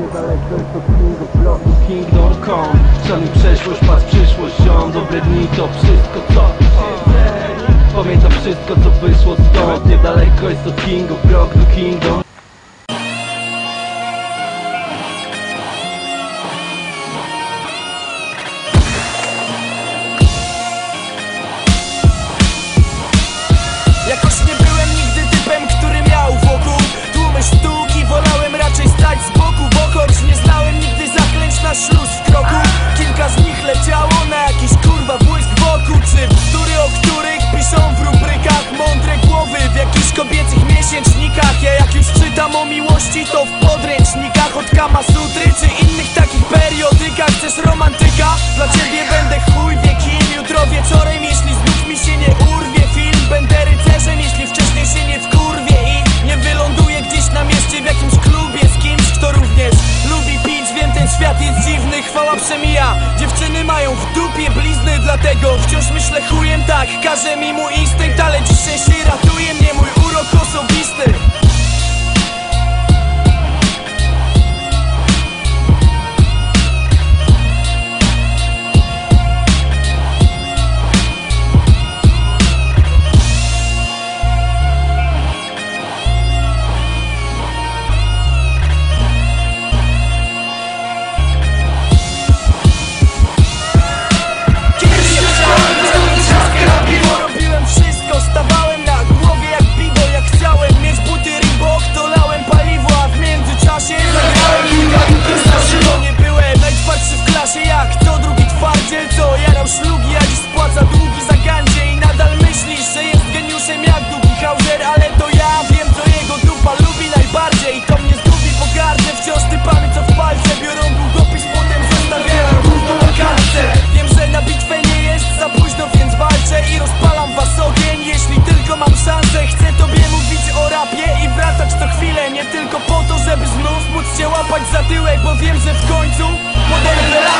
będzie daleko to kingoflow.com Szanuj przeszłość, patrz przyszłość, ziom Dobre dni to wszystko co Pamiętam wszystko co wyszło stąd. Niedaleko jest od King of Rock do Kingdom. Czytam o miłości to w podręcznikach Od Kama Sutry czy innych takich periodykach Chcesz romantyka? Dla ciebie będę chuj wie Jutro wieczorem, jeśli znów mi się nie urwie film Będę rycerzem, jeśli wcześniej się nie wkurwie I nie wyląduję gdzieś na mieście w jakimś klubie Z kimś, kto również lubi pić Wiem, ten świat jest dziwny, chwała przemija. Dziewczyny mają w dupie blizny Dlatego wciąż myślę chujem tak Każe mi mój instynkt, ale dziś szczęście ratuje mnie Mój urok osobisty brał ślugi, a dziś spłaca długi za gandzie I nadal myślisz, że jest geniuszem jak długi Hauser Ale to ja wiem, co jego dupa lubi najbardziej. I to mnie zgubi pogardę, wciąż ty pamięć co w palce Biorą długopis, potem zostawiają gówno na kartce. Wiem, że na bitwę nie jest za późno, więc walczę I rozpalam was ogień, jeśli tylko mam szansę Chcę tobie mówić o rapie i wracać co chwilę Nie tylko po to, żeby znów móc cię łapać za tyłek Bo wiem, że w końcu podejdę